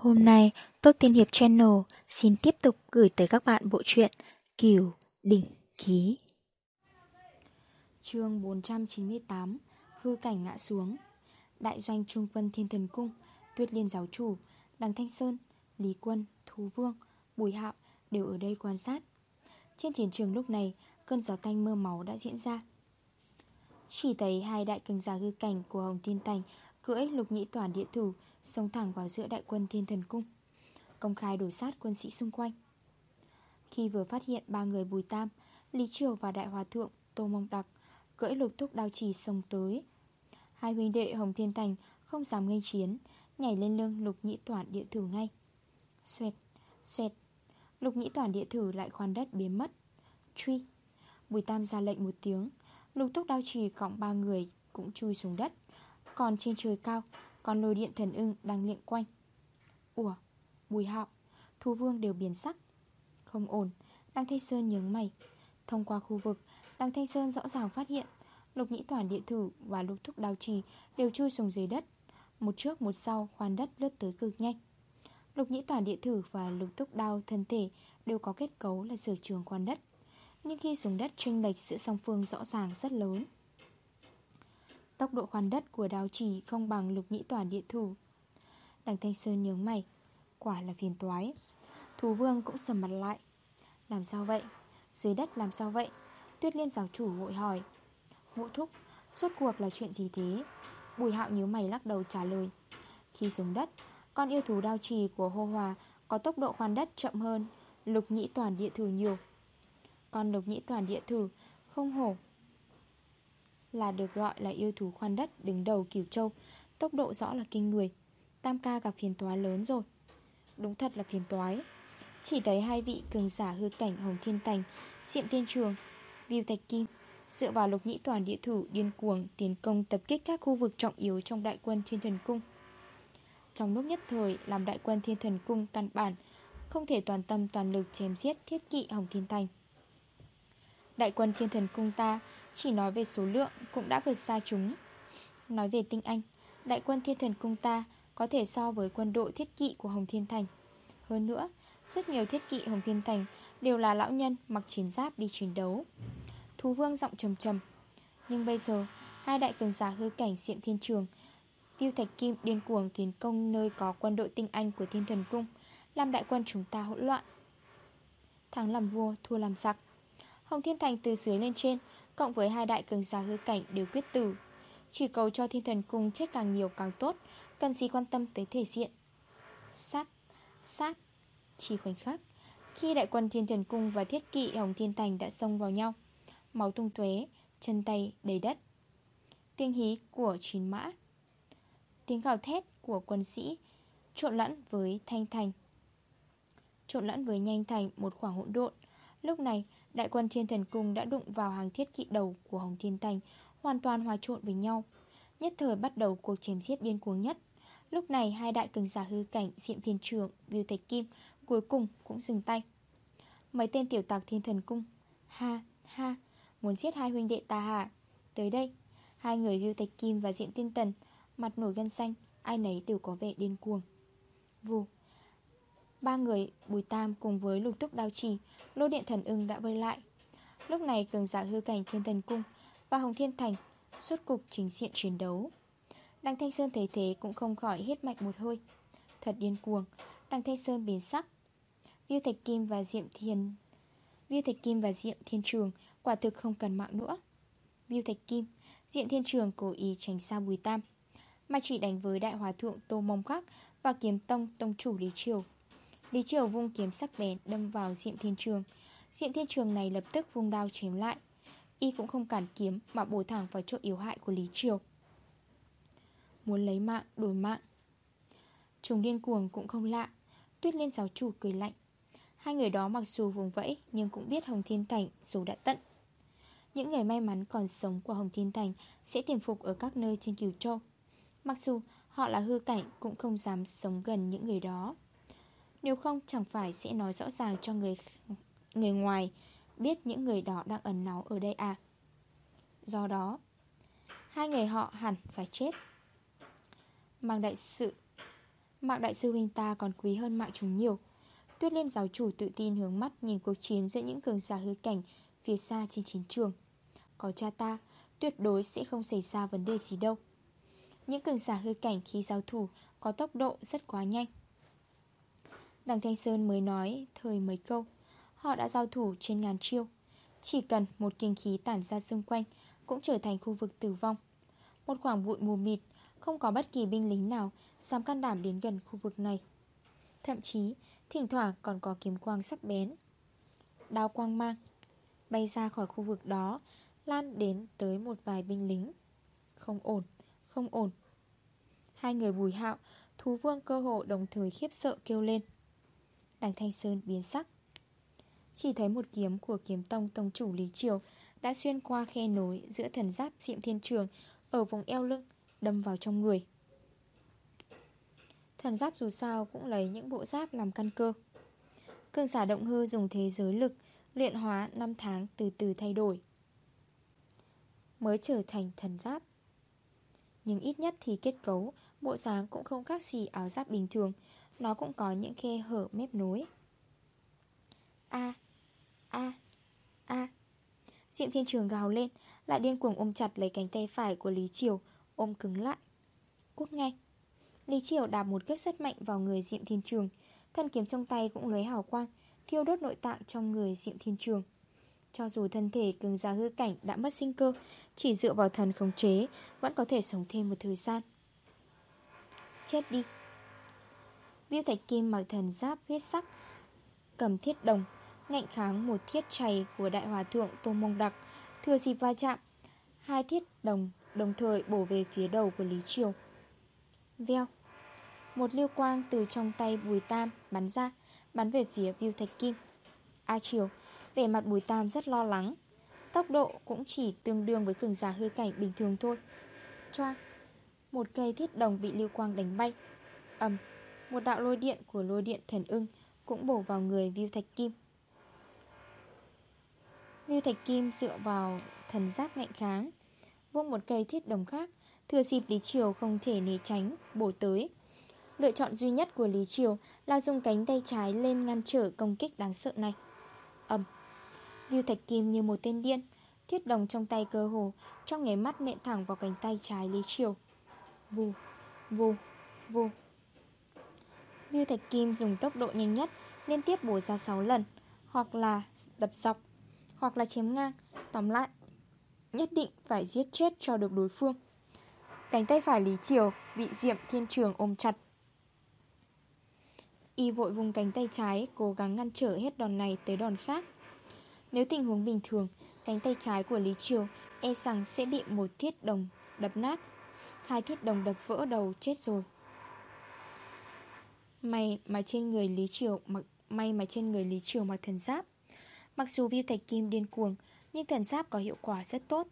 Hôm nay, Tốt Tiên Hiệp Channel xin tiếp tục gửi tới các bạn bộ truyện Kiều Đỉnh Ký. chương 498 Hư cảnh ngã xuống. Đại doanh Trung quân Thiên Thần Cung Tuyết Liên Giáo Chủ Đằng Thanh Sơn Lý Quân Thú Vương Bùi Hạo đều ở đây quan sát. Trên chiến trường lúc này Cơn gió tanh mưa máu đã diễn ra. Chỉ thấy hai đại cường giả hư cảnh của Hồng Thiên Thành Cưỡi lục nhĩ toàn địa thủ Xông thẳng vào giữa đại quân Thiên Thần Cung Công khai đổ sát quân sĩ xung quanh. Khi vừa phát hiện ba người Bùi Tam Lý Triều và Đại Hòa Thượng Tô Mông Đặc Cưỡi lục thúc đao trì xông tới. Hai huynh đệ Hồng Thiên Thành Không dám gây chiến Nhảy lên lưng lục nhĩ toàn địa thử ngay. Xoẹt, xoẹt Lục nhĩ toàn địa thử lại khoan đất biến mất. Truy Bùi Tam ra lệnh một tiếng Lục thúc đao trì cộng ba người cũng chui xuống đất Còn trên trời cao còn lôi điện thần ưng đang liệng quanh. Ủa, bùi hạo Thu vương đều biến sắc. Không ổn, Đăng Thanh Sơn nhướng mày. Thông qua khu vực, Đăng Thanh Sơn rõ ràng phát hiện Lục nhĩ toàn địa thử và lục thúc đào trì Đều chui xuống dưới đất. Một trước một sau khoan đất lướt tới cực nhanh. Lục nhĩ toàn địa thử và lục thúc đao thân thể Đều có kết cấu là sở trường khoan đất. Nhưng khi xuống đất tranh lệch giữa song phương rõ ràng rất lớn. Tốc độ khoan đất của đào chỉ không bằng lục nhĩ toàn địa thủ Đằng Thanh Sơn nhớ mày Quả là phiền toái Thú vương cũng sầm mặt lại Làm sao vậy? Dưới đất làm sao vậy? Tuyết liên giáo chủ vội hỏi Ngũ thúc, suốt cuộc là chuyện gì thế? Bùi hạo nhíu mày lắc đầu trả lời Khi xuống đất Con yêu thú đao trì của hô hòa Có tốc độ khoan đất chậm hơn Lục nhĩ toàn địa thử nhiều Con lục nhĩ toàn địa thử Không hổ là được gọi là yêu thú khoan đất Đứng đầu cửu châu, Tốc độ rõ là kinh người. Tam ca gặp phiền toái lớn rồi. Đúng thật là phiền toái. Chỉ thấy hai vị cường giả hư cảnh Hồng Thiên Thành, Diệm Thiên Trường, Viu Thạch Kim Dựa vào lục nhĩ toàn địa thủ điên cuồng Tiến công tập kích các khu vực trọng yếu Trong đại quân Thiên Thần Cung. Trong lúc nhất thời, làm đại quân Thiên Thần Cung căn bản, Không thể toàn tâm toàn lực chém giết thiết kỵ Hồng Thiên Thành. Đại quân Thiên Thần Cung ta chỉ nói về số lượng Cũng đã vượt xa chúng. Nói về tinh anh Đại quân Thiên Thần Cung ta có thể so với quân đội thiết kỵ của Hồng Thiên Thành. Hơn nữa, rất nhiều thiết kỵ Hồng Thiên Thành đều là lão nhân mặc chiến giáp đi chiến đấu. Thú vương giọng trầm trầm. Nhưng bây giờ, hai đại cường giả hư cảnh Diệm Thiên Trường Viu Thạch Kim điên cuồng tiến công nơi có quân đội tinh anh của Thiên Thần Cung Làm đại quân chúng ta hỗn loạn. Thắng làm vua, thua làm giặc. Hồng Thiên Thành từ dưới lên trên Cộng với hai đại cường giả hư cảnh đều quyết tử. Chỉ cầu cho Thiên Thần Cung chết càng nhiều càng tốt Cần gì quan tâm tới thể diện. Sát, sát Chỉ khoảnh khắc Khi đại quân Thiên thần Cung và Thiết Kỵ Hồng Thiên Thành đã xông vào nhau Máu tung tuế Chân tay đầy đất. Tiếng hí của chín mã Tiếng gào thét của quân sĩ Trộn lẫn với thanh thành. Trộn lẫn với nhanh thành một khoảng hỗn độn. Lúc này đại quân Thiên Thần Cung đã đụng vào hàng thiết kỵ đầu của Hồng Thiên Thành Hoàn toàn hòa trộn với nhau. Nhất thời bắt đầu cuộc chém giết điên cuồng nhất. Lúc này hai đại cường giả hư cảnh Diệm Thiên Trường, Viu Thạch Kim Cuối cùng cũng dừng tay. Mấy tên tiểu tạc thiên thần cung Ha, ha, muốn giết hai huynh đệ ta hả? Tới đây Hai người Viu Thạch Kim và Diệm Thiên Tần Mặt nổi gân xanh Ai nấy đều có vẻ điên cuồng. Vù. Ba người, Bùi Tam cùng với lục túc đao trì, Lô điện thần ưng đã vơi lại. Lúc này cường giả hư cảnh thiên thần cung Và Hồng Thiên Thành Suốt cục chính diện chiến đấu. Đăng Thanh Sơn thấy thế cũng không khỏi hết mạch một hơi. Thật điên cuồng Đăng Thanh Sơn biến sắc. Viu Thạch Kim và Diệm Thiên Viu Thạch Kim và Diệm Thiên Trường Quả thực không cần mạng nữa. Viu Thạch Kim, Diệm Thiên Trường cố ý tránh xa Bùi Tam, Mà chỉ đánh với Đại Hòa Thượng Tô Mông Khắc Và kiếm tông tông chủ Lý Triều. Lý Triều vung kiếm sắc bén đâm vào Diệm Thiên Trường. Diệm Thiên Trường này lập tức vung đao chém lại. Y cũng không cản kiếm mà bổ thẳng vào chỗ yếu hại của Lý Triều. Muốn lấy mạng, đổi mạng. Trùng điên cuồng cũng không lạ. Tuyết liên giáo chủ cười lạnh. Hai người đó mặc dù vùng vẫy, Nhưng cũng biết Hồng Thiên Thành dù đã tận. Những người may mắn còn sống của Hồng Thiên Thành Sẽ tiềm phục ở các nơi trên Kiều Châu. Mặc dù họ là hư cảnh Cũng không dám sống gần những người đó. Nếu không, chẳng phải sẽ nói rõ ràng cho người người ngoài Biết những người đó đang ẩn náu ở đây à? Do đó, Hai người họ hẳn phải chết. Mạng đại sự, Mạng đại sư huynh ta còn quý hơn mạng chúng nhiều. Tuyết liên giáo chủ tự tin hướng mắt Nhìn cuộc chiến giữa những cường giả hư cảnh Phía xa trên chiến trường. Có cha ta, Tuyệt đối sẽ không xảy ra vấn đề gì đâu. Những cường giả hư cảnh khi giao thủ Có tốc độ rất quá nhanh. Đằng Thanh Sơn mới nói Thời mấy câu. Họ đã giao thủ trên ngàn chiêu. Chỉ cần một kinh khí tản ra xung quanh Cũng trở thành khu vực tử vong. Một khoảng bụi mù mịt Không có bất kỳ binh lính nào Dám can đảm đến gần khu vực này. Thậm chí thỉnh thoảng còn có kiếm quang sắc bén. Đao quang mang Bay ra khỏi khu vực đó Lan đến tới một vài binh lính. Không ổn, không ổn. Hai người bùi hạo Thú vương cơ hộ đồng thời khiếp sợ kêu lên. Đằng Thanh Sơn biến sắc. Chỉ thấy một kiếm của kiếm tông tông chủ Lý Triều Đã xuyên qua khe nối giữa thần giáp diệm thiên trường Ở vùng eo lưng, Đâm vào trong người. Thần giáp dù sao cũng lấy những bộ giáp làm căn cơ. Cương giả động hư dùng thế giới lực, Luyện hóa 5 tháng từ từ thay đổi. Mới trở thành thần giáp. Nhưng ít nhất thì kết cấu, Bộ dáng cũng không khác gì áo giáp bình thường nó cũng có những khe hở mép nối A A A. Diệm thiên trường gào lên, Lại điên cuồng ôm chặt lấy cánh tay phải của Lý Triều, Ôm cứng lại. Cút ngay. Lý Triều đạp một cước rất mạnh vào người Diệm Thiên Trường. Thân kiếm trong tay cũng lấy hào quang, Thiêu đốt nội tạng trong người Diệm Thiên Trường. Cho dù thân thể cường giá hư cảnh đã mất sinh cơ, Chỉ dựa vào thần khống chế, Vẫn có thể sống thêm một thời gian. Chết đi. Viu Thạch Kim mặc thần giáp huyết sắc, Cầm thiết đồng, Ngạnh kháng một thiết chày của Đại Hòa Thượng Tô Mông Đặc Thừa dịp va chạm, Hai thiết đồng đồng thời bổ về phía đầu của Lý Triều. Veo. Một liêu quang từ trong tay Bùi Tam bắn ra, Bắn về phía Viu Thạch Kim. A Triều, Vẻ mặt Bùi Tam rất lo lắng. Tốc độ cũng chỉ tương đương với cường giả hư cảnh bình thường thôi. Choa Một cây thiết đồng bị liêu quang đánh bay. Ẩm một đạo lôi điện của lôi điện thần ưng Cũng bổ vào người Viu Thạch Kim. Viu Thạch Kim dựa vào thần giáp mạnh kháng Vung một cây thiết đồng khác Thừa dịp Lý Triều không thể né tránh Bổ tới. Lựa chọn duy nhất của Lý Triều Là dùng cánh tay trái lên ngăn trở công kích đáng sợ này. Ẩm Viu Thạch Kim như một tên điên Thiết đồng trong tay cơ hồ Trong nháy mắt nện thẳng vào cánh tay trái Lý Triều. Vù, vù, vù. Viu Thạch Kim dùng tốc độ nhanh nhất, Liên tiếp bổ ra 6 lần, Hoặc là đập dọc, Hoặc là chém ngang. Tóm lại, Nhất định phải giết chết cho được đối phương. Cánh tay phải Lý Triều Bị Diệm Thiên Trường ôm chặt. Y vội vùng cánh tay trái, Cố gắng ngăn trở hết đòn này tới đòn khác. Nếu tình huống bình thường, Cánh tay trái của Lý Triều E rằng sẽ bị một thiết đồng đập nát. Hai thiết đồng đập vỡ đầu chết rồi. May mà trên người Lý Triều mặc May mà trên người Lý Triều mặc thần giáp. Mặc dù vi thạch kim điên cuồng, Nhưng thần giáp có hiệu quả rất tốt.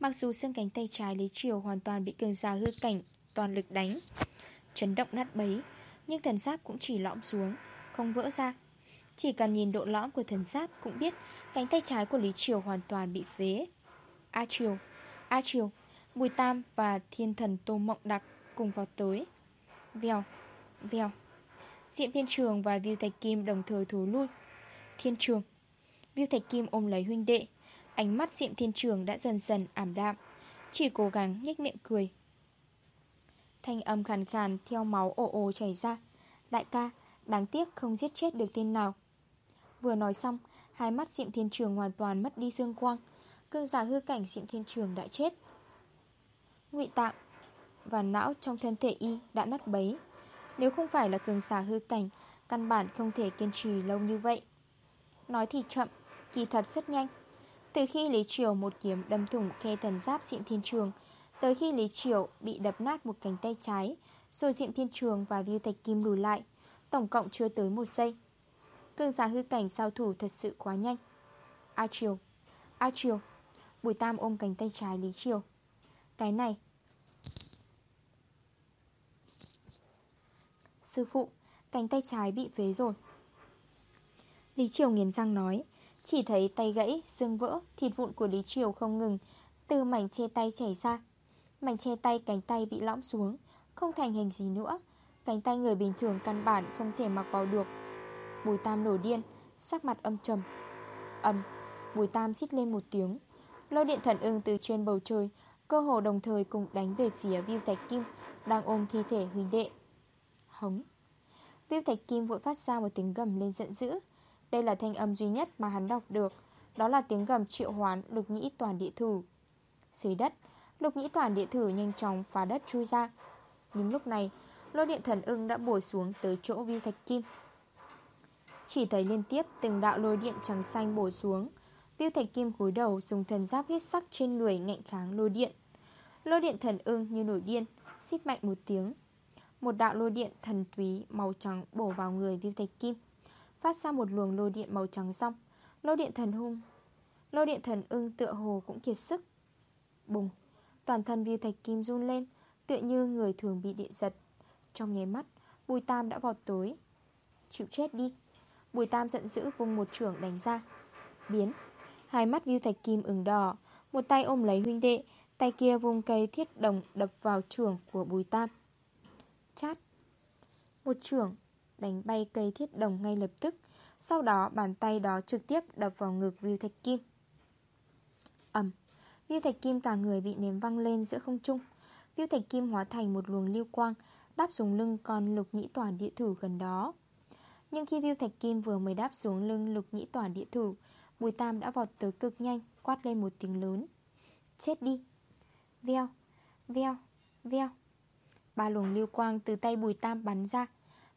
Mặc dù xương cánh tay trái Lý Triều hoàn toàn bị cường giả hư cảnh, Toàn lực đánh, Chấn động nát bấy, Nhưng thần giáp cũng chỉ lõm xuống, Không vỡ ra. Chỉ cần nhìn độ lõm của thần giáp cũng biết Cánh tay trái của Lý Triều hoàn toàn bị phế. A Triều A Triều, Bùi Tam và thiên thần Tô Mộng Đặc cùng vào tới. Vèo Vèo. Diệm Thiên Trường và Viu Thạch Kim đồng thời thối lui. Thiên Trường. Viu Thạch Kim ôm lấy huynh đệ. Ánh mắt Diệm Thiên Trường đã dần dần ảm đạm. Chỉ cố gắng nhếch miệng cười. Thanh âm khàn khàn theo máu ồ ồ chảy ra. Đại ca, đáng tiếc không giết chết được tên nào. Vừa nói xong Hai mắt Diệm Thiên Trường hoàn toàn mất đi dương quang. Cương giả hư cảnh Diệm Thiên Trường đã chết. Ngụy tạng và não trong thân thể y đã nát bấy. Nếu không phải là cường giả hư cảnh, Căn bản không thể kiên trì lâu như vậy. Nói thì chậm, Kỳ thật rất nhanh. Từ khi Lý Triều một kiếm đâm thủng khe thần giáp Diệm Thiên Trường, Tới khi Lý Triều bị đập nát một cánh tay trái, Rồi Diệm Thiên Trường và Viu Thạch Kim lùi lại, Tổng cộng chưa tới một giây. Cường giả hư cảnh sao thủ thật sự quá nhanh. A Triều A Triều, Bùi Tam ôm cánh tay trái Lý Triều. Cái này Sư phụ Cánh tay trái bị phế rồi. Lý Triều nghiến răng nói Chỉ thấy tay gãy, xương vỡ Thịt vụn của Lý Triều không ngừng Từ mảnh che tay chảy ra. Mảnh che tay cánh tay bị lõm xuống Không thành hình gì nữa. Cánh tay người bình thường căn bản không thể mặc vào được. Bùi tam nổi điên Sắc mặt âm trầm. Âm Bùi tam xít lên một tiếng. Lôi điện thần ưng từ trên bầu trời Cơ hồ đồng thời cùng đánh về phía Viu Thạch Kim Đang ôm thi thể huynh đệ. Hống. Viêm Thạch Kim vội phát ra một tiếng gầm lên giận dữ. Đây là thanh âm duy nhất mà hắn đọc được. Đó là tiếng gầm triệu hoán lục nhĩ toàn địa thử. Dưới đất, Lục nhĩ toàn địa thử nhanh chóng phá đất chui ra. Nhưng lúc này, Lôi điện thần ưng đã bổ xuống tới chỗ Viêm Thạch Kim. Chỉ thấy liên tiếp từng đạo lôi điện trắng xanh bổ xuống. Viêu Thạch Kim cúi đầu dùng thần giáp huyết sắc trên người ngạnh kháng lôi điện. Lôi điện thần ưng như nổi điên Xít mạnh một tiếng một đạo lôi điện thần túy màu trắng bổ vào người Viu Thạch Kim, Phát ra một luồng lôi điện màu trắng xong. Lôi điện thần hung, Lôi điện thần ưng tựa hồ cũng kiệt sức. Bùng, Toàn thân Viu Thạch Kim run lên, Tựa như người thường bị điện giật. Trong nháy mắt, Bùi Tam đã vọt tới. Chịu chết đi. Bùi Tam giận dữ vùng một trưởng đánh ra. Biến, Hai mắt Viu Thạch Kim ửng đỏ, Một tay ôm lấy huynh đệ, Tay kia vùng cây thiết đồng đập vào trưởng của Bùi Tam. Chát Một trưởng đánh bay cây thiết đồng ngay lập tức Sau đó bàn tay đó trực tiếp đập vào ngực Viu Thạch Kim. Ẩm Viu Thạch Kim cả người bị ném văng lên giữa không trung. Viu Thạch Kim hóa thành một luồng lưu quang Đáp xuống lưng con lục nhĩ toàn địa thử gần đó. Nhưng khi Viu Thạch Kim vừa mới đáp xuống lưng lục nhĩ toàn địa thử Bùi Tam đã vọt tới cực nhanh Quát lên một tiếng lớn. Chết đi! Veo, veo, veo! Ba luồng lưu quang từ tay bùi tam bắn ra.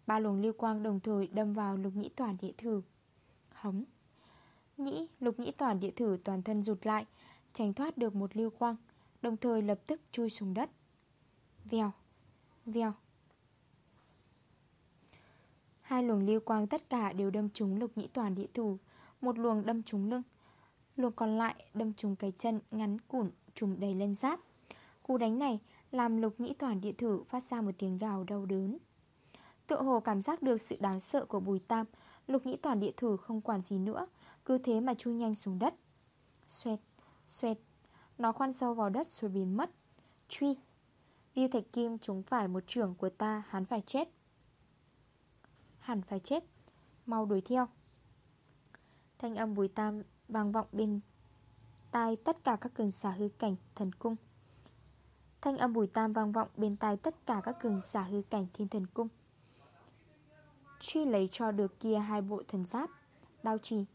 Ba luồng lưu quang đồng thời đâm vào lục nhĩ toàn địa thử. Hống. Nhĩ, lục nhĩ toàn địa thử toàn thân rụt lại Tránh thoát được một lưu quang Đồng thời lập tức chui xuống đất. Vèo Vèo. Hai luồng lưu quang tất cả đều đâm trúng lục nhĩ toàn địa thủ Một luồng đâm trúng lưng. Luồng còn lại đâm trúng cái chân ngắn củn trùm đầy lên giáp. Cú đánh này làm lục nhĩ toàn địa thử phát ra một tiếng gào đau đớn. Tựa hồ cảm giác được sự đáng sợ của bùi tam Lục nhĩ toàn địa thử không quản gì nữa Cứ thế mà chui nhanh xuống đất. Xoẹt, xoẹt Nó khoan sâu vào đất rồi biến mất. Truy Viu Thạch Kim trúng phải một trưởng của ta Hắn phải chết. Hắn phải chết Mau đuổi theo. Thanh âm bùi tam vang vọng bên tai tất cả các cường giả hư cảnh thần cung. Thanh âm bùi tam vang vọng bên tai tất cả các cường giả hư cảnh thiên thần cung. Truy lấy cho được kia hai bộ thần giáp, Đao trì.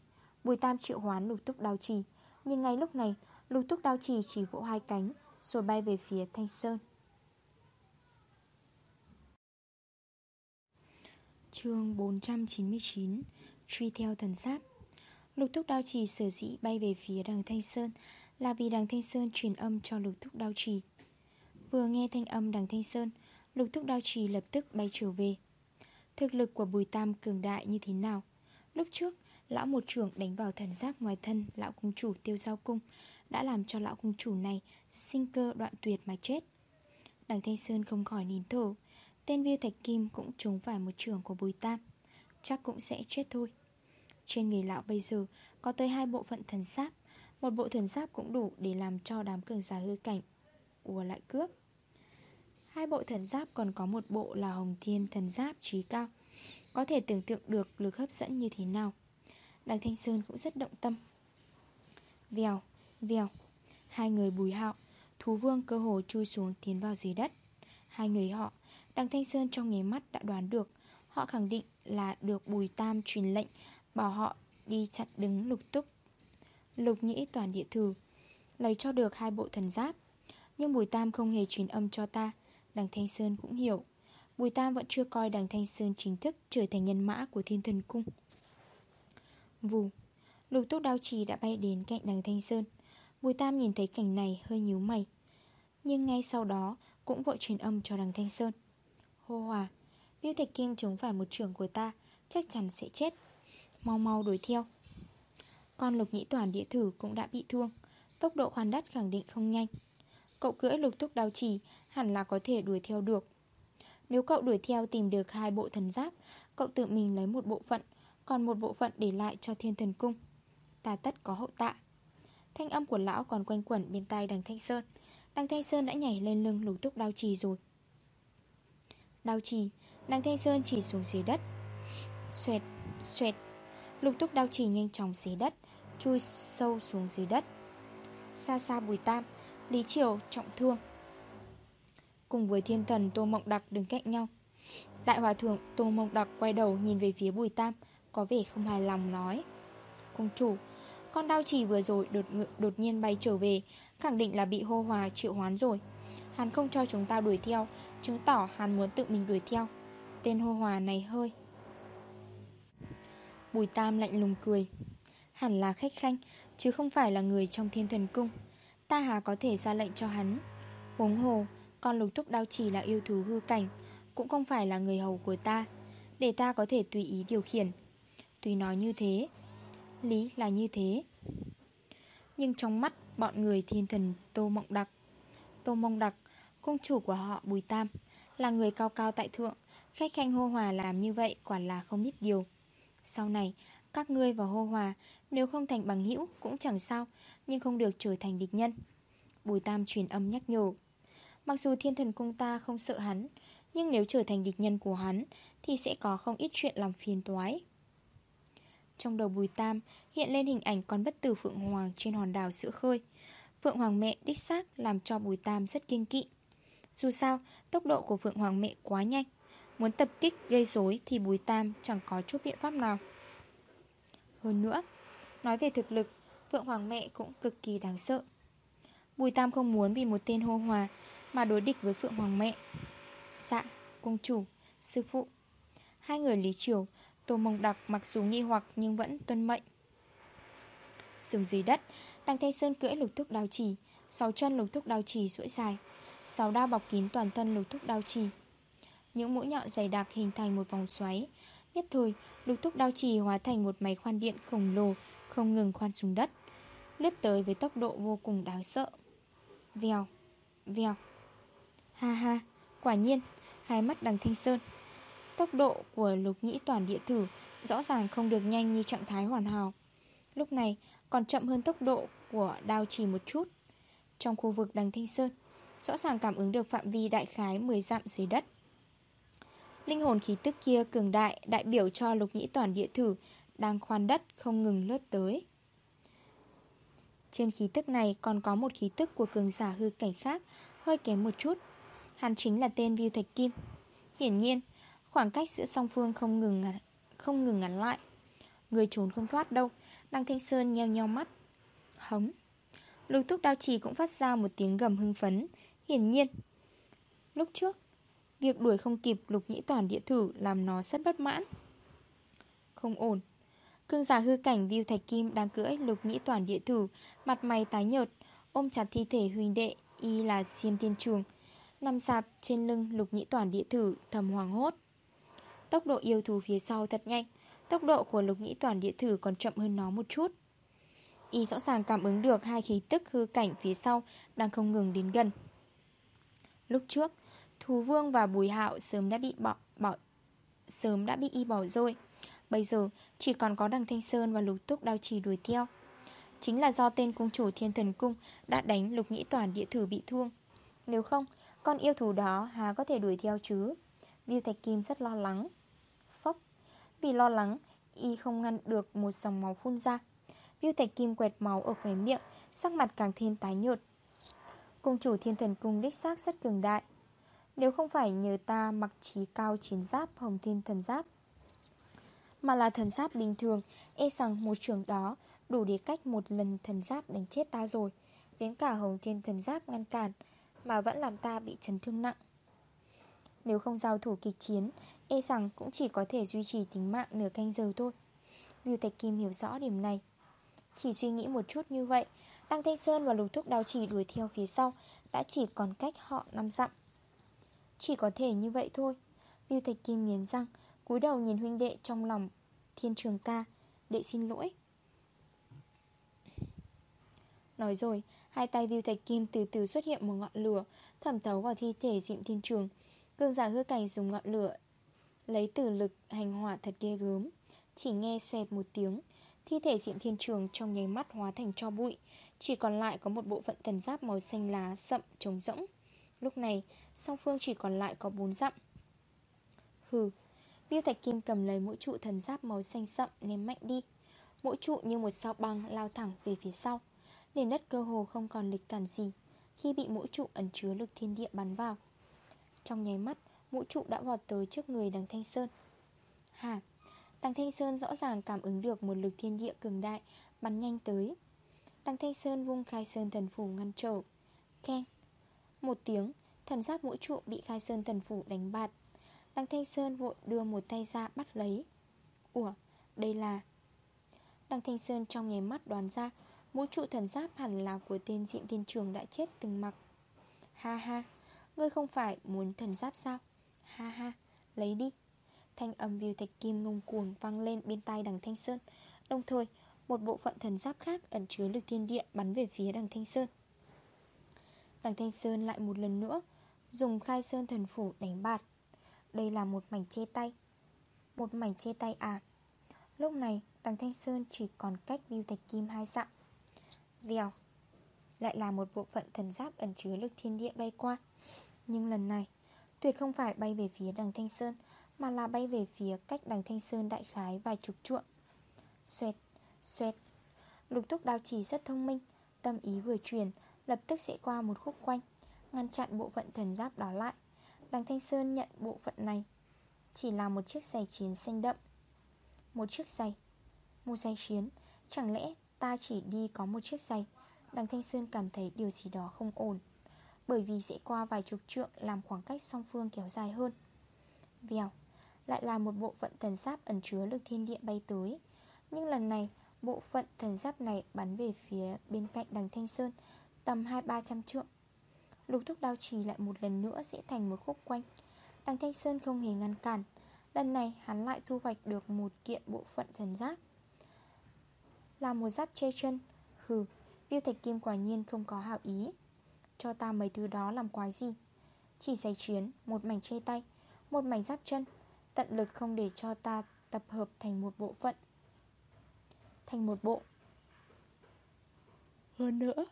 Bùi tam triệu hoán lục túc đao trì. Nhưng ngay lúc này, lục túc đao trì chỉ vỗ hai cánh, Rồi bay về phía thanh sơn. Chương 499 Truy theo thần giáp. Lục túc đao trì sở dĩ bay về phía đằng Thanh Sơn Là vì đằng Thanh Sơn truyền âm cho lục túc đao trì. Vừa nghe thanh âm đằng Thanh Sơn, Lục thúc đao trì lập tức bay trở về. Thực lực của Bùi Tam cường đại như thế nào? Lúc trước, Lão một trưởng đánh vào thần giáp ngoài thân Lão cung chủ tiêu giao cung Đã làm cho lão cung chủ này Sinh cơ đoạn tuyệt mà chết. Đằng Thanh Sơn không khỏi nín thở, Tên viên thạch kim cũng trúng phải một trưởng của Bùi Tam, Chắc cũng sẽ chết thôi. Trên người lão bây giờ Có tới hai bộ phận thần giáp, Một bộ thần giáp cũng đủ để làm cho đám cường giả hư cảnh Ùa lại cướp. Hai bộ thần giáp còn có một bộ là Hồng Thiên thần giáp trí cao. Có thể tưởng tượng được lực hấp dẫn như thế nào. Đằng Thanh Sơn cũng rất động tâm. Vèo, vèo. Hai người bùi hạo Thú vương cơ hồ chui xuống tiến vào dưới đất. Hai người họ Đằng Thanh Sơn trong nháy mắt đã đoán được. Họ khẳng định là được Bùi Tam truyền lệnh Bảo họ đi chặn đứng lục túc. Lục nhĩ toàn địa thử Lấy cho được hai bộ thần giáp. Nhưng Bùi Tam không hề truyền âm cho ta, Đằng Thanh Sơn cũng hiểu. Bùi Tam vẫn chưa coi đằng Thanh Sơn chính thức Trở thành nhân mã của thiên thần cung. Vù, Lục túc đao trì đã bay đến cạnh đằng Thanh Sơn. Bùi Tam nhìn thấy cảnh này hơi nhíu mày. Nhưng ngay sau đó, Cũng vội truyền âm cho đằng Thanh Sơn. Hô hòa Viu Thạch Kim chống phải một trường của ta, Chắc chắn sẽ chết. Mau mau đuổi theo. Con lục nhĩ toàn địa thử cũng đã bị thương. Tốc độ khoan đất khẳng định không nhanh. Cậu cưỡi lục thúc đao chỉ Hẳn là có thể đuổi theo được. Nếu cậu đuổi theo tìm được hai bộ thần giáp Cậu tự mình lấy một bộ phận Còn một bộ phận để lại cho thiên thần cung. Ta tất có hậu tạ. Thanh âm của lão còn quanh quẩn bên tai đằng Thanh Sơn. Đằng Thanh Sơn đã nhảy lên lưng lục túc đao trì rồi. Đao trì Đằng Thanh Sơn chỉ xuống dưới đất. Xoẹt, xoẹt. Lục túc đao chỉ nhanh chóng dưới đất Chui sâu xuống dưới đất. Xa xa bùi tam Lý Triều trọng thương. Cùng với thiên thần Tô Mộng Đặc đứng cạnh nhau Đại hòa thượng Tô Mộng Đặc quay đầu nhìn về phía bùi tam Có vẻ không hài lòng nói Công chủ Con đao chỉ vừa rồi đột, đột nhiên bay trở về Khẳng định là bị hô hòa triệu hoán rồi. Hắn không cho chúng ta đuổi theo Chứng tỏ hắn muốn tự mình đuổi theo. Tên hô hòa này hơi. Bùi Tam lạnh lùng cười Hẳn là khách khanh Chứ không phải là người trong thiên thần cung. Ta hà có thể ra lệnh cho hắn. Huống hồ, Con lục thúc đao chỉ là yêu thú hư cảnh, Cũng không phải là người hầu của ta, Để ta có thể tùy ý điều khiển. Tùy nói như thế, Lý là như thế. Nhưng trong mắt bọn người thiên thần Tô Mộng Đặc, Tô Mộng Đặc, Cung chủ của họ Bùi Tam, Là người cao cao tại thượng, Khách khanh hô hòa làm như vậy quả là không biết điều. Sau này các ngươi và hô hòa, Nếu không thành bằng hữu cũng chẳng sao, Nhưng không được trở thành địch nhân. Bùi Tam truyền âm nhắc nhở. Mặc dù thiên thần cung ta không sợ hắn, Nhưng nếu trở thành địch nhân của hắn, Thì sẽ có không ít chuyện làm phiền toái. Trong đầu Bùi Tam Hiện lên hình ảnh con bất tử Phượng Hoàng Trên hòn đảo sữa khơi. Phượng Hoàng mẹ đích xác làm cho Bùi Tam rất kiên kỵ. Dù sao, Tốc độ của Phượng Hoàng mẹ quá nhanh. Muốn tập kích gây rối Thì Bùi Tam chẳng có chút biện pháp nào. Hơn nữa Nói về thực lực Phượng Hoàng mẹ cũng cực kỳ đáng sợ. Bùi Tam không muốn vì một tên hô hòa Mà đối địch với Phượng Hoàng mẹ. Dạ, cung chủ, sư phụ. Hai người lý triều Tô Mông Đặc mặc dù nghi hoặc nhưng vẫn tuân mệnh. Sừng dưới đất Đăng Thanh Sơn cưỡi lục thúc đao chỉ Sáu chân lục thúc đao chỉ duỗi dài Sáu đao bọc kín toàn thân lục thúc đao chỉ. Những mũi nhọn dày đặc hình thành một vòng xoáy Nhất thời, lục thúc đao chỉ hóa thành một máy khoan điện khổng lồ, Không ngừng khoan xuống đất, Lướt tới với tốc độ vô cùng đáng sợ. Vèo Vèo. Ha ha, Quả nhiên, Hai mắt đằng Thanh Sơn. Tốc độ của lục nhĩ toàn địa thử Rõ ràng không được nhanh như trạng thái hoàn hảo. Lúc này, còn chậm hơn tốc độ của đao chỉ một chút. Trong khu vực đằng Thanh Sơn, Rõ ràng cảm ứng được phạm vi đại khái 10 dặm dưới đất. Linh hồn khí tức kia cường đại đại biểu cho lục nhĩ toàn địa thử, Đang khoan đất, không ngừng lướt tới. Trên khí tức này còn có một khí tức của cường giả hư cảnh khác, Hơi kém một chút. Hắn chính là tên Viu Thạch Kim. Hiển nhiên, Khoảng cách giữa song phương không ngừng không ngừng ngắn lại. Người trốn không thoát đâu, Đăng Thanh Sơn nheo nheo mắt, Hống. Lục thúc đao trì cũng phát ra một tiếng gầm hưng phấn. Hiển nhiên, Lúc trước Việc đuổi không kịp, lục nhĩ toàn địa thử Làm nó rất bất mãn. Không ổn. Cương giả hư cảnh Viu Thạch Kim đang cưỡi lục nhĩ toàn địa thử, Mặt mày tái nhợt, Ôm chặt thi thể huynh đệ, Y là Siêm Thiên Trường. Nằm sạp trên lưng lục nhĩ toàn địa thử, Thầm hoàng hốt. Tốc độ yêu thú phía sau thật nhanh. Tốc độ của lục nhĩ toàn địa thử còn chậm hơn nó một chút. Y rõ ràng cảm ứng được hai khí tức hư cảnh phía sau Đang không ngừng đến gần. Lúc trước Thú Vương và Bùi Hạo sớm đã bị bỏ, bỏ sớm đã bị y bỏ rồi. Bây giờ chỉ còn có đằng Thanh Sơn và lục túc đao trì đuổi theo. Chính là do tên cung chủ thiên thần cung Đã đánh lục nhĩ toàn địa thử bị thương. Nếu không Con yêu thú đó há có thể đuổi theo chứ? Viu Thạch Kim rất lo lắng. Phốc. Vì lo lắng Y không ngăn được một dòng máu phun ra. Viu Thạch Kim quẹt máu ở khóe miệng Sắc mặt càng thêm tái nhợt. Cung chủ thiên thần cung đích xác rất cường đại. Nếu không phải nhờ ta mặc trí cao chiến giáp, hồng thiên thần giáp, Mà là thần giáp bình thường E rằng một trường đó đủ để cách một lần thần giáp đánh chết ta rồi. Đến cả hồng thiên thần giáp ngăn cản, Mà vẫn làm ta bị chấn thương nặng. Nếu không giao thủ kịch chiến E rằng cũng chỉ có thể duy trì tính mạng nửa canh giờ thôi. Viu Thạch Kim hiểu rõ điểm này. Chỉ suy nghĩ một chút như vậy, Đăng Thanh Sơn và lục thúc đào chỉ đuổi theo phía sau, Đã chỉ còn cách họ 5 dặm. Chỉ có thể như vậy thôi. Lưu Thạch Kim nghiến răng, cúi đầu nhìn huynh đệ trong lòng. Thiên trường ca, Đệ xin lỗi. Nói rồi, Hai tay Viu Thạch Kim từ từ xuất hiện một ngọn lửa, Thẩm thấu vào thi thể Diệm Thiên Trường. Cương giả hư cảnh dùng ngọn lửa Lấy tử lực hành hỏa thật ghê gớm, Chỉ nghe xoẹt một tiếng. Thi thể Diệm Thiên Trường trong nháy mắt hóa thành cho bụi, Chỉ còn lại có một bộ phận thần giáp màu xanh lá sậm trống rỗng. Lúc này, song phương chỉ còn lại có 4 dặm. Hừ Viu Thạch Kim cầm lấy mũi trụ thần giáp màu xanh sậm ném mạnh đi. Mũi trụ như một sao băng lao thẳng về phía sau, Nền đất cơ hồ không còn lịch cản gì Khi bị mũi trụ ẩn chứa lực thiên địa bắn vào. Trong nháy mắt, Mũi trụ đã vọt tới trước người đằng Thanh Sơn. Hà, Đằng Thanh Sơn rõ ràng cảm ứng được một lực thiên địa cường đại Bắn nhanh tới. Đằng Thanh Sơn vung khai sơn thần phủ ngăn trở. Khen một tiếng Thần giáp mũi trụ bị khai sơn thần phủ đánh bạt. Đằng Thanh Sơn vội đưa một tay ra bắt lấy. Ủa, Đây là Đằng Thanh Sơn trong nháy mắt đoán ra Mũi trụ thần giáp hẳn là của tên Diệm Thiên Trường đã chết từng mặc. Ha ha, Ngươi không phải muốn thần giáp sao? Ha ha, Lấy đi. Thanh âm view thạch kim ngông cuồng vang lên bên tai đằng Thanh Sơn. Đồng thời, Một bộ phận thần giáp khác ẩn chứa lực thiên địa Bắn về phía đằng Thanh Sơn. Đằng Thanh Sơn lại một lần nữa Dùng khai sơn thần phủ đánh bạt. Đây là một mảnh chê tay. Một mảnh chê tay à? Lúc này đằng Thanh Sơn chỉ còn cách biêu Thạch Kim hai dặm. Vèo Lại là một bộ phận thần giáp ẩn chứa lực thiên địa bay qua. Nhưng lần này Tuyệt không phải bay về phía đằng Thanh Sơn Mà là bay về phía cách đằng Thanh Sơn đại khái vài chục chuộng Xoẹt, xoẹt. Lục túc đao chỉ rất thông minh Tâm ý vừa truyền Lập tức sẽ qua một khúc quanh, Ngăn chặn bộ phận thần giáp đó lại. Đằng Thanh Sơn nhận bộ phận này. Chỉ là một chiếc giày chiến xanh đậm. Một chiếc giày. Một giày chiến. Chẳng lẽ ta chỉ đi có một chiếc giày? Đằng Thanh Sơn cảm thấy điều gì đó không ổn, Bởi vì sẽ qua vài chục trượng Làm khoảng cách song phương kéo dài hơn. Vèo, Lại là một bộ phận thần giáp ẩn chứa lực thiên địa bay tới. Nhưng lần này, Bộ phận thần giáp này bắn về phía bên cạnh đằng Thanh Sơn Tầm 2-300 trượng. Lục thúc đao trì lại một lần nữa sẽ thành một khúc quanh. Đằng Thanh Sơn không hề ngăn cản. Lần này hắn lại thu hoạch được một kiện bộ phận thần giáp. Là một giáp chê chân. Hừ, Viu Thạch Kim quả nhiên không có hảo ý. Cho ta mấy thứ đó làm quái gì? Chỉ giày chiến, một mảnh chê tay Một mảnh giáp chân. Tận lực không để cho ta tập hợp thành một bộ phận. Thành một bộ. Hơn nữa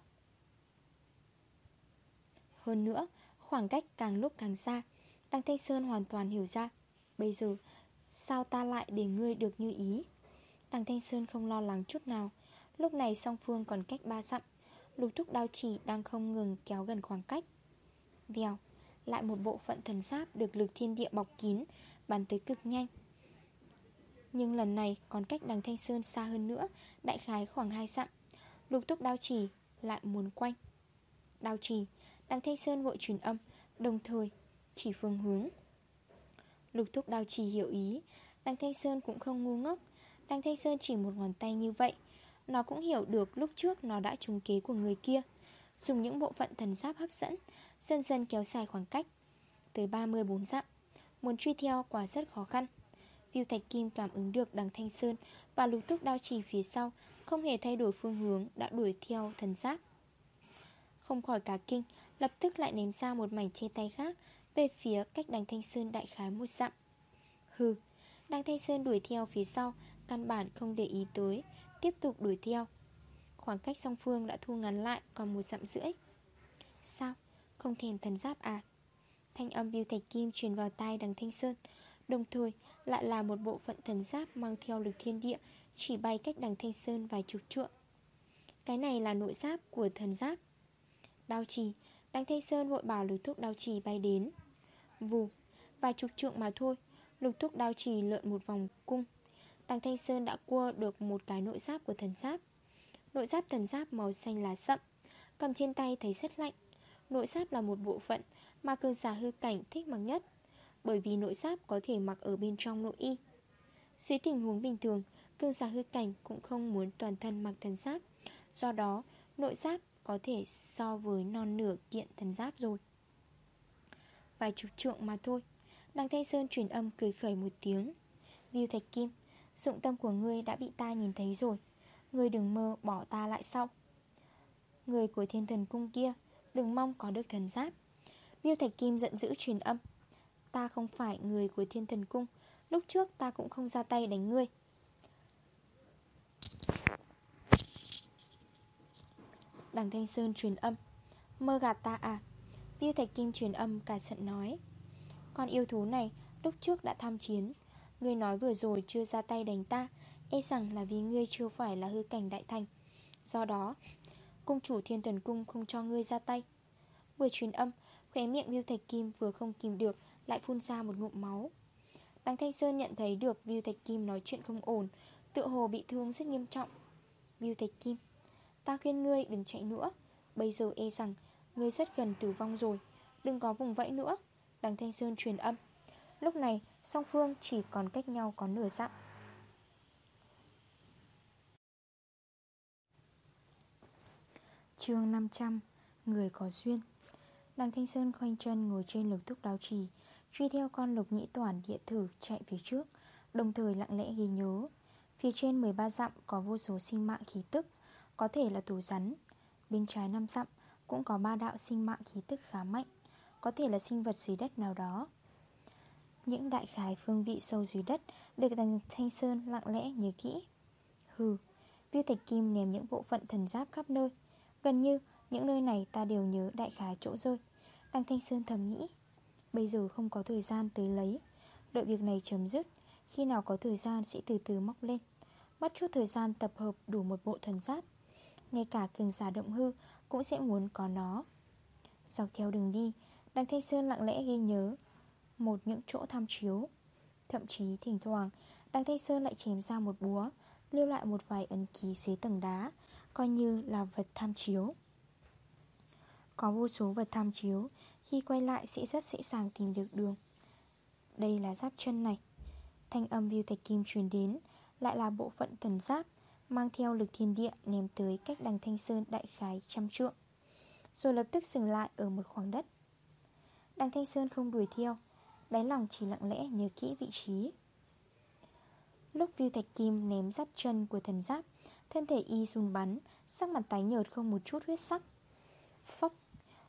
hơn nữa, khoảng cách càng lúc càng xa. Đăng Thanh Sơn hoàn toàn hiểu ra. Bây giờ, sao ta lại để ngươi được như ý? Đăng Thanh Sơn không lo lắng chút nào. Lúc này song phương còn cách ba dặm. Lục thúc đao chỉ đang không ngừng kéo gần khoảng cách. Vèo Lại một bộ phận thần giáp được lực thiên địa bọc kín Bắn tới cực nhanh. Nhưng lần này còn cách đằng Thanh Sơn xa hơn nữa Đại khái khoảng 2 dặm. Lục thúc đao chỉ lại muốn quanh. Đao chỉ Đặng Thanh Sơn vội truyền âm, Đồng thời chỉ phương hướng. Lục thúc đào chỉ hiểu ý, Đặng Thanh Sơn cũng không ngu ngốc. Đặng Thanh Sơn chỉ một ngón tay như vậy, Nó cũng hiểu được lúc trước nó đã trúng kế của người kia. Dùng những bộ phận thần giáp hấp dẫn, Dần dần kéo dài khoảng cách. Tới 34 dặm, Muốn truy theo quả rất khó khăn. Viu Thạch Kim cảm ứng được đằng Thanh Sơn Và lục thúc đao trì phía sau, Không hề thay đổi phương hướng, Đã đuổi theo thần giáp. Không khỏi cả kinh Lập tức lại ném ra một mảnh trên tay khác, Về phía cách đằng Thanh Sơn đại khái một dặm. Hừ, Đằng Thanh Sơn đuổi theo phía sau, Căn bản không để ý tới, Tiếp tục đuổi theo. Khoảng cách song phương đã thu ngắn lại còn một dặm rưỡi. Sao? Không thèm thần giáp à? Thanh âm biêu thạch kim truyền vào tai đằng Thanh Sơn, Đồng thời lại là một bộ phận thần giáp mang theo lực thiên địa, Chỉ bay cách đằng Thanh Sơn vài chục trượng. Cái này là nội giáp của thần giáp. Đao trì Đặng Thanh Sơn vội bảo lục thúc đao trì bay đến. Vù, Vài chục trượng mà thôi, Lục thúc đao trì lượn một vòng cung. Đặng Thanh Sơn đã cua được một cái nội giáp của thần giáp. Nội giáp thần giáp màu xanh lá sậm, Cầm trên tay thấy rất lạnh. Nội giáp là một bộ phận Mà cường giả hư cảnh thích mặc nhất, Bởi vì nội giáp có thể mặc ở bên trong nội y. Dưới tình huống bình thường cương giả hư cảnh cũng không muốn toàn thân mặc thần giáp. Do đó, nội giáp có thể so với non nửa kiện thần giáp rồi. Vài chục trượng mà thôi. Đăng Thanh Sơn truyền âm cười khởi một tiếng. Viu Thạch Kim, Dụng tâm của ngươi đã bị ta nhìn thấy rồi. Ngươi đừng mơ bỏ ta lại sau. Người của thiên thần cung kia, Đừng mong có được thần giáp. Viu Thạch Kim giận dữ truyền âm. Ta không phải người của thiên thần cung. Lúc trước ta cũng không ra tay đánh ngươi. Đằng Thanh Sơn truyền âm. Mơ gạt ta à? Tiêu Thạch Kim truyền âm, cả giận nói. Con yêu thú này, Lúc trước đã tham chiến. Ngươi nói vừa rồi chưa ra tay đánh ta E rằng là vì ngươi chưa phải là hư cảnh đại thành. Do đó, Cung chủ thiên thần cung không cho ngươi ra tay. Vừa truyền âm, Khóe miệng Viu Thạch Kim vừa không kìm được, Lại phun ra một ngụm máu. Đăng Thanh Sơn nhận thấy được Viu Thạch Kim nói chuyện không ổn Tự hồ bị thương rất nghiêm trọng. Viu Thạch Kim Ta khuyên ngươi đừng chạy nữa. Bây giờ e rằng, ngươi rất gần tử vong rồi. Đừng có vùng vẫy nữa. Đằng Thanh Sơn truyền âm. Lúc này, song phương chỉ còn cách nhau có nửa dặm. Chương 500 Người có duyên. Đằng Thanh Sơn khoanh chân ngồi trên lục túc đáo trì, Truy theo con lục nhĩ toàn địa thử chạy phía trước, Đồng thời lặng lẽ ghi nhớ. Phía trên 13 dặm có vô số sinh mạng khí tức có thể là tủ rắn. Bên trái năm dặm cũng có ba đạo sinh mạng khí tức khá mạnh. Có thể là sinh vật dưới đất nào đó. Những đại khái phương vị sâu dưới đất Được đằng Thanh Sơn lặng lẽ nhớ kỹ. Hừ, Viu Thạch Kim ném những bộ phận thần giáp khắp nơi. Gần như những nơi này ta đều nhớ đại khái chỗ rơi Đăng Thanh Sơn thầm nghĩ, Bây giờ không có thời gian tới lấy. Đợi việc này chấm dứt, Khi nào có thời gian sẽ từ từ móc lên. Mất chút thời gian tập hợp đủ một bộ thần giáp. Ngay cả cường giả động hư Cũng sẽ muốn có nó. Dọc theo đường đi Đăng Thanh Sơn lặng lẽ ghi nhớ Một những chỗ tham chiếu. Thậm chí thỉnh thoảng Đăng Thanh Sơn lại chém ra một búa, Lưu lại một vài ấn ký dưới tầng đá, Coi như là vật tham chiếu. Có vô số vật tham chiếu, Khi quay lại sẽ rất dễ dàng tìm được đường. Đây là giáp chân này. Thanh âm view thạch kim truyền đến Lại là bộ phận thần giáp. Mang theo lực thiên địa ném tới cách đằng Thanh Sơn đại khái trăm trượng, Rồi lập tức dừng lại ở một khoảng đất. Đằng Thanh Sơn không đuổi theo, Đáy lòng chỉ lặng lẽ nhớ kỹ vị trí. Lúc view thạch kim ném giáp chân của thần giáp, Thân thể y run bắn, Sắc mặt tái nhợt không một chút huyết sắc. Phốc,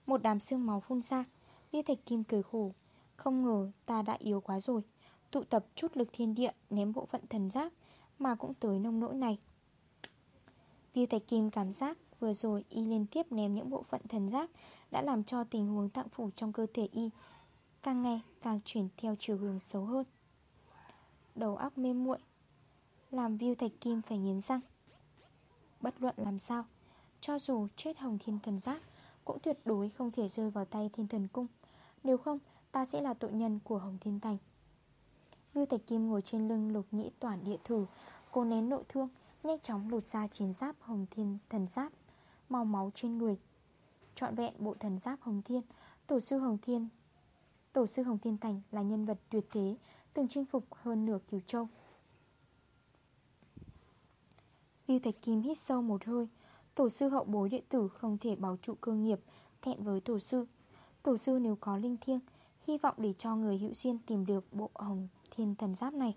Một đám xương máu phun ra view thạch kim cười khổ, Không ngờ ta đã yếu quá rồi, Tụ tập chút lực thiên địa ném bộ phận thần giáp Mà cũng tới nông nỗi này. Viêu thạch kim cảm giác Vừa rồi y liên tiếp ném những bộ phận thần giác Đã làm cho tình huống tạng phủ trong cơ thể y Càng ngày càng chuyển theo chiều hướng xấu hơn. Đầu óc mê muội, Làm viêu thạch kim phải nghiến răng. Bất luận làm sao, Cho dù chết hồng thiên thần giác, Cũng tuyệt đối không thể rơi vào tay thiên thần cung. Nếu không, ta sẽ là tội nhân của hồng thiên thành. Vưu Thạch Kim ngồi trên lưng lục nhĩ toàn địa thử Cô nén nội thương Nhanh chóng lột ra chiến giáp hồng thiên thần giáp, Màu máu trên người. Chọn vẹn bộ thần giáp hồng thiên. Tổ sư hồng thiên, Tổ sư hồng thiên thành là nhân vật tuyệt thế, Từng chinh phục hơn nửa kiều châu. Viu Thạch Kim hít sâu một hơi. Tổ sư hậu bối đệ tử không thể bảo trụ cơ nghiệp, Thẹn với tổ sư. Tổ sư nếu có linh thiêng, Hy vọng để cho người hữu duyên tìm được bộ hồng thiên thần giáp này.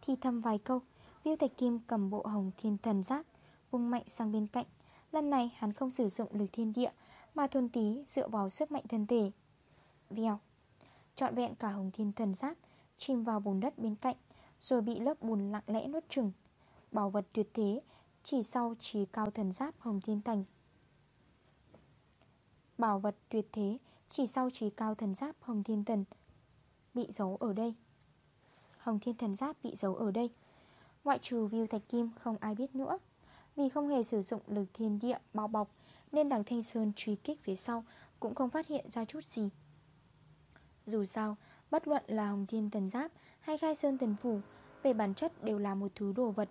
Thì thầm vài câu Viu Thạch Kim cầm bộ hồng thiên thần giáp, Vung mạnh sang bên cạnh. Lần này, hắn không sử dụng lực thiên địa, Mà thuần tí dựa vào sức mạnh thân thể. Vèo. Chọn vẹn cả hồng thiên thần giáp, Chìm vào bùn đất bên cạnh, Rồi bị lớp bùn lặng lẽ nuốt chừng Bảo vật tuyệt thế, Chỉ sau trí cao thần giáp Hồng Thiên Thành. Bảo vật tuyệt thế, Chỉ sau trí cao thần giáp Hồng Thiên Tần Bị giấu ở đây. Hồng Thiên Thần Giáp bị giấu ở đây. Ngoại trừ Viu Thạch Kim không ai biết nữa. Vì không hề sử dụng lực thiên địa bao bọc Nên đằng Thanh Sơn truy kích phía sau Cũng không phát hiện ra chút gì. Dù sao Bất luận là Hồng Thiên Thần Giáp Hay Khai Sơn Thần Phủ Về bản chất đều là một thứ đồ vật.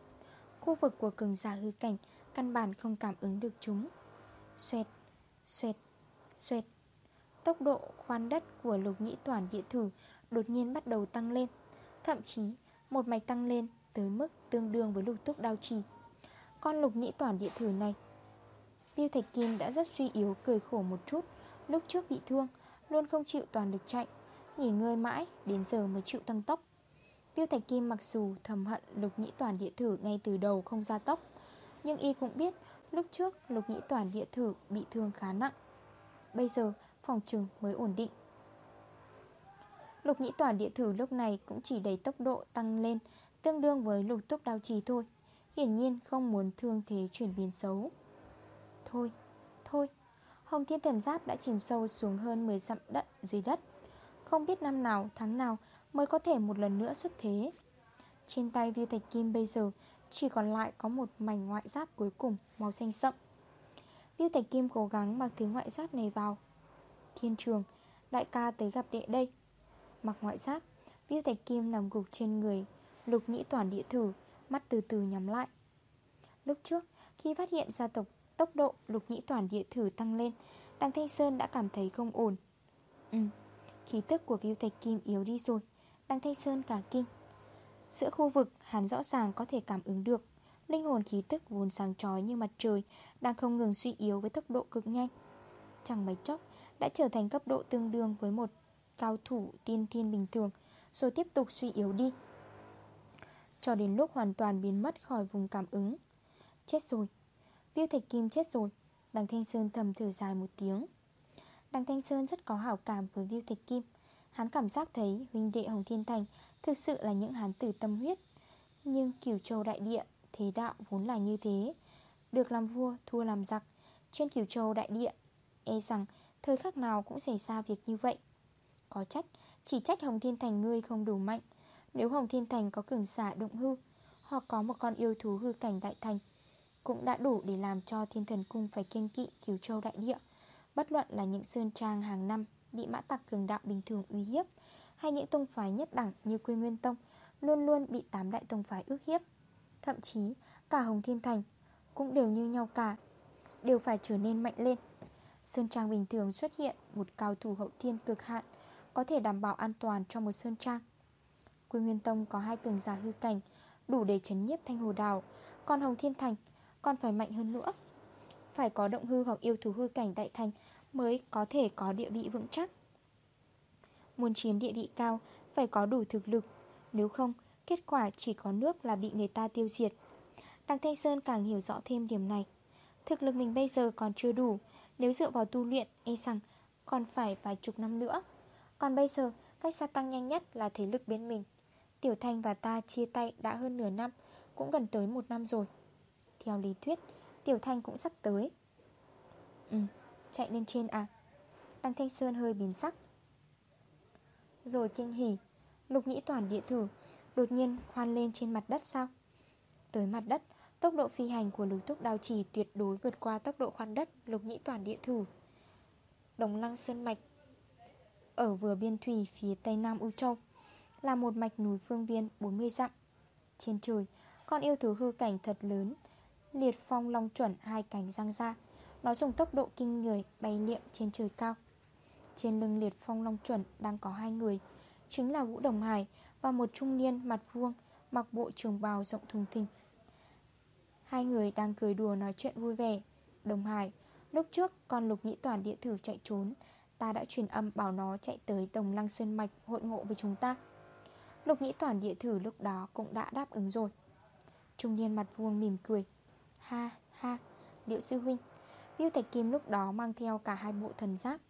Khu vực của cường giả hư cảnh Căn bản không cảm ứng được chúng. Xoẹt, xoẹt, xoẹt. Tốc độ khoan đất của lục nhĩ toàn địa thử Đột nhiên bắt đầu tăng lên. Thậm chí một mạch tăng lên Tới mức tương đương với lục túc đao trì. Con lục nhĩ toàn địa thử này, Tiêu Thạch Kim đã rất suy yếu, Cười khổ một chút. Lúc trước bị thương, Luôn không chịu toàn lực chạy, Nghỉ ngơi mãi, Đến giờ mới chịu tăng tốc. Tiêu Thạch Kim mặc dù thầm hận lục nhĩ toàn địa thử ngay từ đầu không ra tốc, Nhưng y cũng biết lúc trước lục nhĩ toàn địa thử bị thương khá nặng. Bây giờ, phòng trừng mới ổn định. Lục nhĩ toàn địa thử lúc này cũng chỉ đẩy tốc độ tăng lên Tương đương với lục túc đao trì thôi. Hiển nhiên không muốn thương thế chuyển biến xấu. Thôi, thôi Hồng Thiên Thần Giáp đã chìm sâu xuống hơn 10 dặm đất dưới đất. Không biết năm nào, tháng nào Mới có thể một lần nữa xuất thế. Trên tay Viu Thạch Kim bây giờ Chỉ còn lại có một mảnh ngoại giáp cuối cùng Màu xanh sậm. Viu Thạch Kim cố gắng mặc thứ ngoại giáp này vào. Thiên trường Đại ca tới gặp đệ đây. Mặc ngoại giáp Viu Thạch Kim nằm gục trên người. Lục nhĩ toàn địa thử, Mắt từ từ nhắm lại. Lúc trước, khi phát hiện ra tộc, tốc độ lục nhĩ toàn địa thử tăng lên, Đằng Thanh Sơn đã cảm thấy không ổn. Ừ Khí tức của viêu Thạch Kim yếu đi rồi, Đằng Thanh Sơn cả kinh. Giữa khu vực, hắn rõ ràng có thể cảm ứng được, Linh hồn khí tức vốn sáng trói như mặt trời, Đang không ngừng suy yếu với tốc độ cực nhanh. Chẳng mấy chốc, Đã trở thành cấp độ tương đương với một cao thủ tiên thiên bình thường, Rồi tiếp tục suy yếu đi. Cho đến lúc hoàn toàn biến mất khỏi vùng cảm ứng. Chết rồi. Viu Thạch Kim chết rồi. Đằng Thanh Sơn thầm thở dài một tiếng. Đằng Thanh Sơn rất có hảo cảm với Viu Thạch Kim. Hắn cảm giác thấy huynh đệ Hồng Thiên Thành Thực sự là những hán tử tâm huyết. Nhưng kiểu châu đại địa, Thế đạo vốn là như thế. Được làm vua, thua làm giặc. Trên kiểu châu đại địa E rằng thời khắc nào cũng xảy ra việc như vậy. Có trách, Chỉ trách Hồng Thiên Thành ngươi không đủ mạnh. Nếu Hồng Thiên Thành có cường giả động hư, Hoặc có một con yêu thú hư cảnh đại thành, Cũng đã đủ để làm cho thiên thần cung Phải kiêng kỵ cửu châu đại địa. Bất luận là những sơn trang hàng năm Bị mã tặc cường đạo bình thường uy hiếp, Hay những tông phái nhất đẳng như Quy Nguyên Tông Luôn luôn bị tám đại tông phái ước hiếp. Thậm chí, cả Hồng Thiên Thành Cũng đều như nhau cả, Đều phải trở nên mạnh lên. Sơn trang bình thường xuất hiện Một cao thủ hậu thiên cực hạn, Có thể đảm bảo an toàn cho một sơn trang. Quy Nguyên Tông có hai cường giả hư cảnh, Đủ để chấn nhiếp thanh hồ đào Còn Hồng Thiên Thành, còn phải mạnh hơn nữa. Phải có động hư hoặc yêu thú hư cảnh đại thành Mới có thể có địa vị vững chắc. Muốn chiếm địa vị cao, Phải có đủ thực lực. Nếu không, Kết quả chỉ có nước là bị người ta tiêu diệt. Đặng Thanh Sơn càng hiểu rõ thêm điểm này. Thực lực mình bây giờ còn chưa đủ. Nếu dựa vào tu luyện E rằng còn phải vài chục năm nữa. Còn bây giờ, cách gia tăng nhanh nhất là thế lực bên mình. Tiểu Thanh và ta chia tay đã hơn nửa năm Cũng gần tới một năm rồi. Theo lý thuyết Tiểu Thanh cũng sắp tới. Ừ, chạy lên trên à? Đăng Thanh Sơn hơi biến sắc. Rồi kinh hỉ Lục nhĩ toàn địa thử Đột nhiên khoan lên trên mặt đất sao? Tới mặt đất Tốc độ phi hành của lục thúc đào chỉ tuyệt đối vượt qua tốc độ khoan đất lục nhĩ toàn địa thử. Đồng lăng sơn mạch Ở vừa biên thủy phía tây nam U Châu. Là một mạch núi phương viên 40 dặm. Trên trời, Con yêu thú hư cảnh thật lớn, Liệt phong long chuẩn hai cánh răng ra. Nó dùng tốc độ kinh người bay liệm trên trời cao. Trên lưng liệt phong long chuẩn đang có hai người, Chính là Vũ Đồng Hải Và một trung niên mặt vuông Mặc bộ trường bào rộng thùng thình. Hai người đang cười đùa nói chuyện vui vẻ. Đồng Hải, Lúc trước con lục nhĩ toàn địa thử chạy trốn, Ta đã truyền âm bảo nó chạy tới Đồng Lăng Sơn Mạch hội ngộ với chúng ta. Lục nhĩ toàn địa thử lúc đó cũng đã đáp ứng rồi. Trung niên mặt vuông mỉm cười. Ha ha Liệu sư huynh Viu Thạch Kim lúc đó mang theo cả hai bộ thần giáp.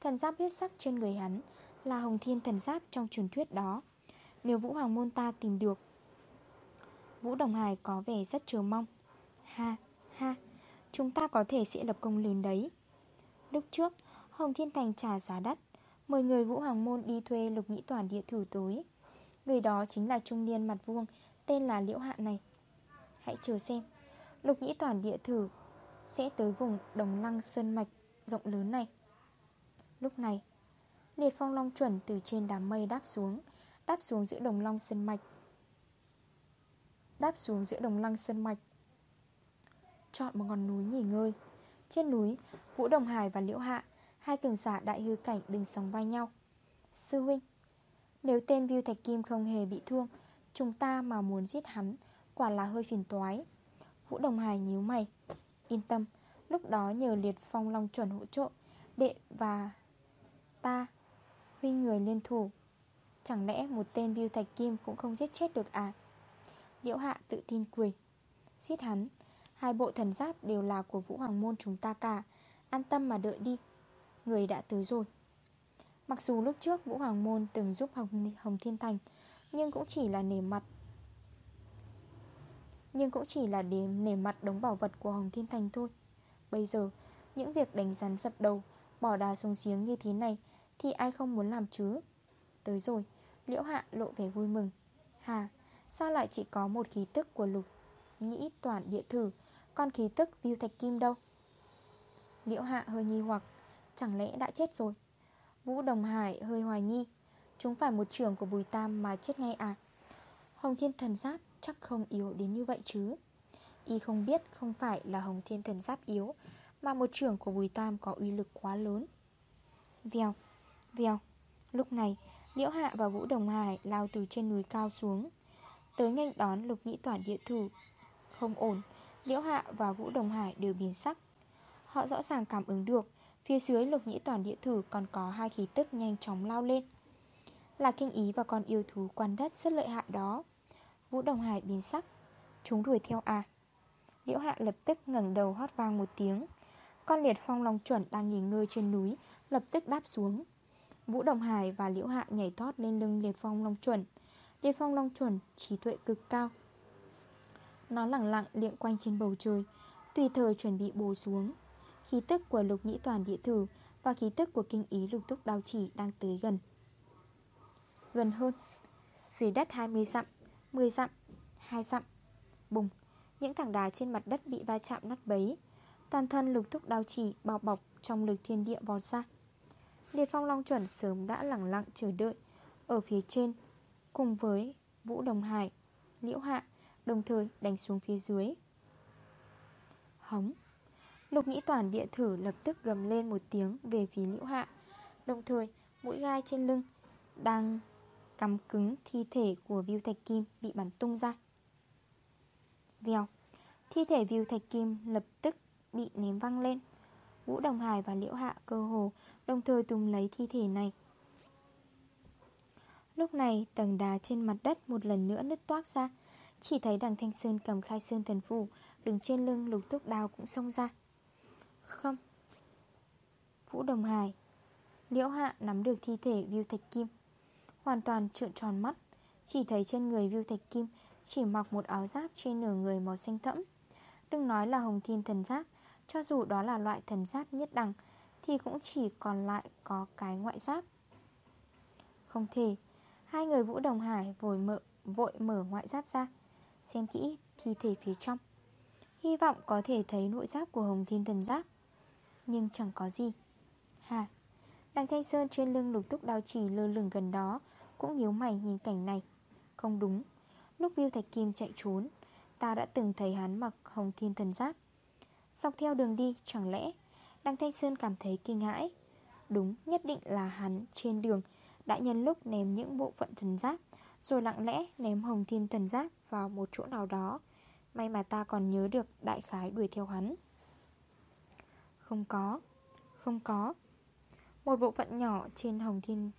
Thần giáp huyết sắc trên người hắn Là hồng thiên thần giáp trong truyền thuyết đó. Nếu Vũ Hoàng Môn ta tìm được, Vũ Đồng Hải có vẻ rất chờ mong. Ha ha, Chúng ta có thể sẽ lập công lớn đấy. Lúc trước, Hồng Thiên Thành trả giá đắt, Mời người Vũ Hoàng Môn đi thuê lục nhĩ toàn địa thử tối Người đó chính là trung niên mặt vuông, Tên là Liễu Hạ này. Hãy chờ xem. Lục nhĩ toàn địa thử, Sẽ tới vùng đồng lăng sơn mạch Rộng lớn này. Lúc này, Liệt phong long chuẩn từ trên đám mây đáp xuống Đáp xuống giữa đồng long sơn mạch. Đáp xuống giữa đồng lăng sơn mạch. Chọn một ngọn núi nghỉ ngơi. Trên núi, Vũ Đồng Hải và Liễu Hạ, Hai cường giả đại hư cảnh đứng sóng vai nhau. Sư huynh nếu tên Viu Thạch Kim không hề bị thương, Chúng ta mà muốn giết hắn Quả là hơi phiền toái. Vũ Đồng Hải nhíu mày. Yên tâm, Lúc đó nhờ liệt phong long chuẩn hỗ trợ, Đệ và ta Huynh người liên thủ. Chẳng lẽ một tên Viu Thạch Kim cũng không giết chết được à? Liễu Hạ tự tin cười. Giết hắn, Hai bộ thần giáp đều là của Vũ Hoàng Môn chúng ta cả. An tâm mà đợi đi. Người đã tới rồi. Mặc dù lúc trước Vũ Hoàng Môn từng giúp Hồng, Hồng Thiên Thành Nhưng cũng chỉ là nề mặt Nhưng cũng chỉ là để nề mặt đống bảo vật của Hồng Thiên Thành thôi. Bây giờ Những việc đánh rắn dập đầu Bỏ đà xuống giếng như thế này Thì ai không muốn làm chứ? Tới rồi Liễu hạ lộ vẻ vui mừng. Hà, sao lại chỉ có một khí tức của lục nhĩ toàn địa thử Còn khí tức viêu thạch kim đâu? Liễu hạ hơi nghi hoặc Chẳng lẽ đã chết rồi? Vũ Đồng Hải hơi hoài nghi. Chúng phải một trưởng của Bùi Tam mà chết ngay à? Hồng Thiên Thần Giáp chắc không yếu đến như vậy chứ. Y không biết không phải là Hồng Thiên Thần Giáp yếu Mà một trưởng của Bùi Tam có uy lực quá lớn. Vèo, vèo. Lúc này Liễu Hạ và Vũ Đồng Hải lao từ trên núi cao xuống Tới ngay đón lục nhĩ toàn địa thủ Không ổn Liễu Hạ và Vũ Đồng Hải đều biến sắc. Họ rõ ràng cảm ứng được Phía dưới lục nhĩ toàn địa thử còn có hai khí tức nhanh chóng lao lên. Là kinh ý và con yêu thú quan đất rất lợi hại đó. Vũ Đồng Hải biến sắc, Chúng đuổi theo à? Liễu Hạ lập tức ngẩng đầu hót vang một tiếng. Con liệt phong long chuẩn đang nghỉ ngơi trên núi, Lập tức đáp xuống. Vũ Đồng Hải và Liễu Hạ nhảy thoát lên lưng liệt phong long chuẩn. Liệt phong long chuẩn trí tuệ cực cao. Nó lặng lặng liệng quanh trên bầu trời, Tùy thời chuẩn bị bổ xuống. Khí tức của lục nhĩ toàn địa thử Và khí tức của kinh ý lục túc đao chỉ đang tới gần. Gần hơn, Dưới đất 20 dặm 10 dặm 2 dặm, Bùng, Những tảng đá trên mặt đất bị va chạm nát bấy. Toàn thân lục túc đao chỉ bao bọc Trong lực thiên địa vọt ra. Liệt phong long chuẩn sớm đã lặng lặng chờ đợi Ở phía trên, Cùng với Vũ Đồng Hải, Liễu Hạ, Đồng thời đánh xuống phía dưới. Hống! Lục nhĩ toàn địa thử lập tức gầm lên một tiếng về phía liễu hạ. Đồng thời, mũi gai trên lưng Đang cắm cứng, thi thể của Viu Thạch Kim bị bắn tung ra. Vèo, Thi thể Viu Thạch Kim lập tức bị ném văng lên. Vũ Đồng Hải và Liễu Hạ cơ hồ Đồng thời tùng lấy thi thể này. Lúc này, tầng đá trên mặt đất một lần nữa nứt toát ra. Chỉ thấy đằng Thanh Sơn cầm khai sơn thần phủ, Đứng trên lưng lục túc đào cũng xông ra. Vũ Đồng Hải Liễu Hạ nắm được thi thể Viu Thạch Kim Hoàn toàn trợn tròn mắt. Chỉ thấy trên người Viu Thạch Kim Chỉ mặc một áo giáp trên nửa người màu xanh thẫm Đừng nói là hồng thiên thần giáp. Cho dù đó là loại thần giáp nhất đẳng Thì cũng chỉ còn lại có cái ngoại giáp. Không thể Hai người Vũ Đồng Hải vội mở, vội mở ngoại giáp ra Xem kỹ thi thể phía trong. Hy vọng có thể thấy nội giáp của Hồng Thiên Thần Giáp Nhưng chẳng có gì hả? Đằng Thanh Sơn trên lưng lục túc đao chỉ lơ lửng gần đó, Cũng nhíu mày nhìn cảnh này. Không đúng. Lúc Viu Thạch Kim chạy trốn, Ta đã từng thấy hắn mặc Hồng Thiên Thần Giáp. Dọc theo đường đi, chẳng lẽ Đằng Thanh Sơn cảm thấy kinh hãi? Đúng, nhất định là hắn trên đường Đã nhân lúc ném những bộ phận thần giáp, Rồi lặng lẽ ném Hồng Thiên Thần Giáp vào một chỗ nào đó. May mà ta còn nhớ được đại khái đuổi theo hắn. Không có Không có. Một bộ phận nhỏ trên Hồng Thiên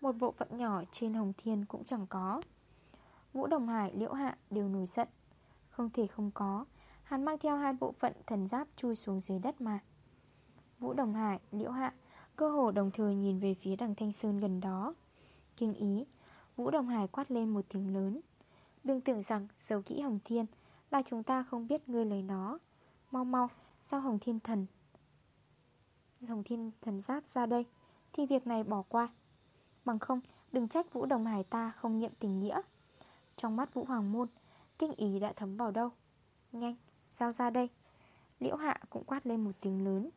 Một bộ phận nhỏ trên Hồng Thiên cũng chẳng có. Vũ Đồng Hải, Liễu Hạ đều nổi giận. Không thể không có Hắn mang theo hai bộ phận thần giáp chui xuống dưới đất mà. Vũ Đồng Hải, Liễu Hạ Cơ hồ đồng thời nhìn về phía đằng Thanh Sơn gần đó. Kinh ý Vũ Đồng Hải quát lên một tiếng lớn. Đừng tưởng rằng dấu kỹ Hồng Thiên Là chúng ta không biết ngươi lấy nó. Mau mau Sao Hồng Thiên Thần dòng Thiên Thần Giáp ra đây Thì việc này bỏ qua. Bằng không đừng trách Vũ Đồng Hải ta không nghiệm tình nghĩa. Trong mắt Vũ Hoàng Môn Kinh ý đã thấm vào đâu? Nhanh, giao ra đây. Liễu Hạ cũng quát lên một tiếng lớn.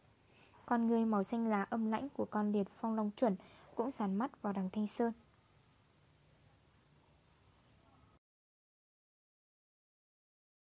Con người màu xanh lá âm lãnh của con liệt phong long chuẩn Cũng sàn mắt vào đằng Thanh Sơn.